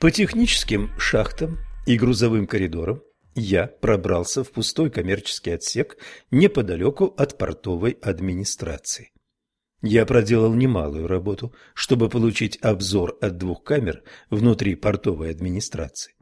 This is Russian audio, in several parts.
По техническим шахтам и грузовым коридорам я пробрался в пустой коммерческий отсек неподалеку от портовой администрации. Я проделал немалую работу, чтобы получить обзор от двух камер внутри портовой администрации.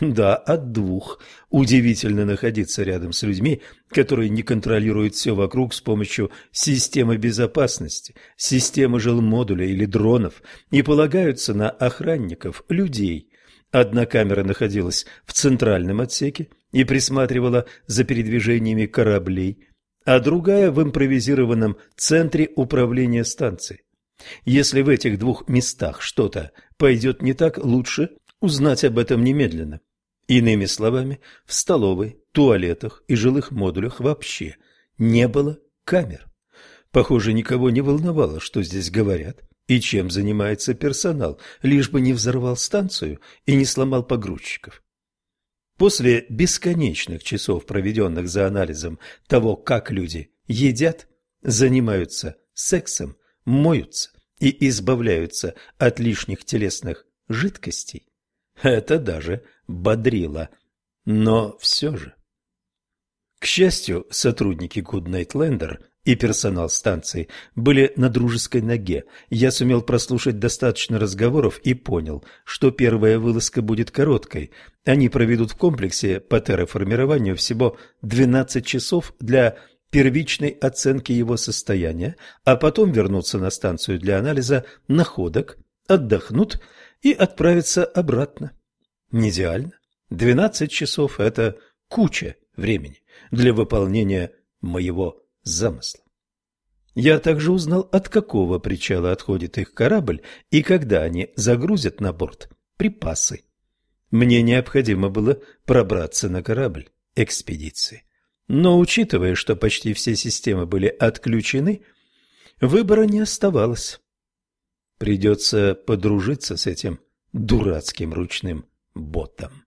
Да, от двух. Удивительно находиться рядом с людьми, которые не контролируют все вокруг с помощью системы безопасности, системы жилмодуля или дронов и полагаются на охранников, людей. Одна камера находилась в центральном отсеке и присматривала за передвижениями кораблей, а другая в импровизированном центре управления станцией. Если в этих двух местах что-то пойдет не так, лучше узнать об этом немедленно. Иными словами, в столовой, туалетах и жилых модулях вообще не было камер. Похоже, никого не волновало, что здесь говорят и чем занимается персонал, лишь бы не взорвал станцию и не сломал погрузчиков. После бесконечных часов, проведенных за анализом того, как люди едят, занимаются сексом, моются и избавляются от лишних телесных жидкостей, это даже бодрило. Но все же. К счастью, сотрудники Goodnight и персонал станции были на дружеской ноге. Я сумел прослушать достаточно разговоров и понял, что первая вылазка будет короткой. Они проведут в комплексе по терраформированию всего 12 часов для первичной оценки его состояния, а потом вернутся на станцию для анализа находок, отдохнут и отправиться обратно. Не идеально. 12 часов – это куча времени для выполнения моего замысла. Я также узнал, от какого причала отходит их корабль и когда они загрузят на борт припасы. Мне необходимо было пробраться на корабль экспедиции. Но учитывая, что почти все системы были отключены, выбора не оставалось. Придется подружиться с этим дурацким ручным ботом.